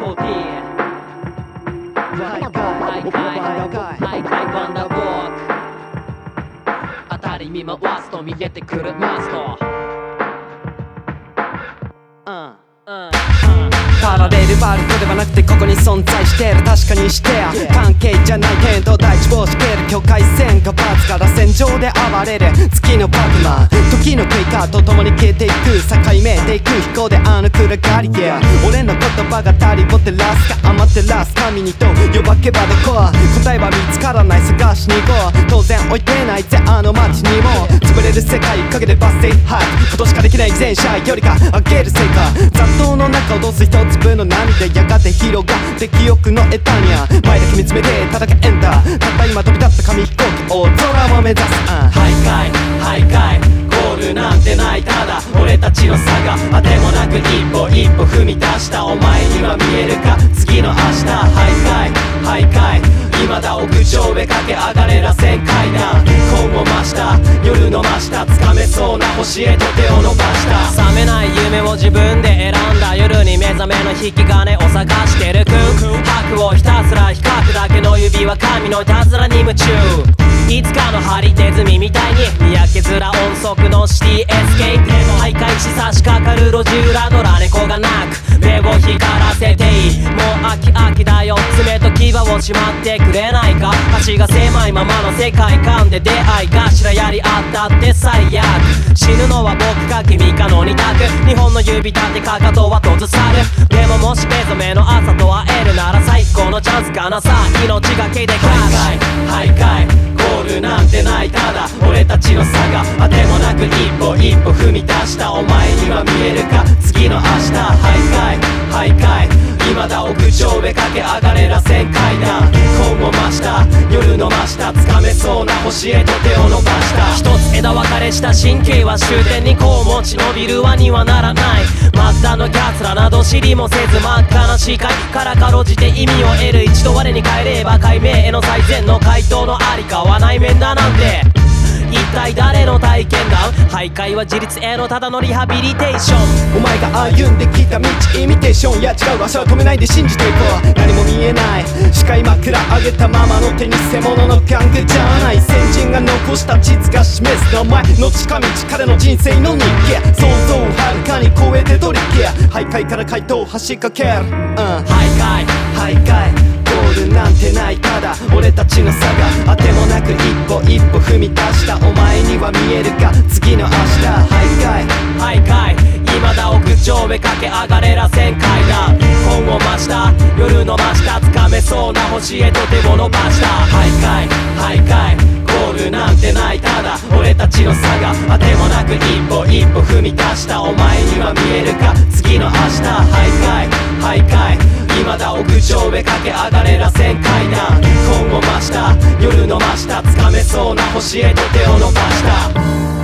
40徘徊徘徊ワンダーウォーク辺り見回すと見えてくるマストルワールドではなくてここに存在してる確かにしてや関係じゃない点と大地をしける境界線がパーツから戦場で暴れる月のパグマ時の経過と共に消えていく境目でいく飛行であの暗がり Yeah 俺の言葉が足りぼてらすか余ってらす神にと呼ばけばど。こ答えは見つからない探しに行こう当然置いてないぜあの街にも潰れる世界陰でバス停ハイ今年かできない前者よりか上げる成果雑踏の中をど。す一粒の涙やがて広がって記憶のエタニア。前だけ見つめて叩けエンターたった今飛び立った紙飛行機大空を目指す、徘徊徘徊ゴールなんてない。ただ俺たちの差があてもなく一歩一歩踏み出した。お前には見えるか？次の明日。徘徊徘徊未だ屋上へ駆け上がれらせん階段今を増した。夜の真下掴めそうな星へと手を伸ばした。覚めない夢を自分で選んだ。夜に目覚めの引き金を探してる。クン白をひたすら比較だけの指は神のいたずらに夢中。いつかのハリネズミみたいに。見分けづら音速のシティエスケープ。徘徊し差し掛かる路地裏と牙をしまってくれないか橋が狭いままの世界観で出会い頭やり合ったって最悪。死ぬのは僕か君かの二択。日本の指立てかかとは閉ざさるでももし目覚めの朝と会えるなら最高のチャンスかなさ。命がけで徘徊徘徊ゴールなんてないただ俺たちの差があてもなく一歩一歩踏み出した。お前には見えるか。次の明日徘徊徘徊未だ屋上へ駆け上がれらせん階段今を増した。夜の真下掴めそうな星へと手を伸ばした。一つ枝分かれした神経は終点にこう持ち伸びる輪にはならない。末端の奴らなど知りもせず真っ赤な視界からかろうじて意味を得る。一度我に帰れば解明への最善の回答のありかは内面だなんて。一体誰の体験談？徘徊は自立へのただのリハビリテーション。お前が歩んできた道イミテーションや違う足は止めない。で信じていこう何も見えない。視界枕上げたままの手に偽物の玩具じゃない先人が残した地図が示す名前の近道彼の人生の日記想像をはるかに超えて取り消え徘徊から回答を走りかける、うん、徘徊徘徊ゴールなんてない。ただ俺たちの差があてもなく一歩一歩踏み出した。お前には見えるか次の明日。徘徊徘徊上へ駆け上がれらせん階段本を増した。夜の真下掴めそうな星へと手を伸ばした。徘徊徘徊。ゴールなんてない。ただ俺たちの差が。あてもなく一歩一歩踏み出した。お前には見えるか。次の明日。徘徊徘徊。未だ屋上へ駆け上がれらせん階段今を増した。夜の真下掴めそうな星へと手を伸ばした。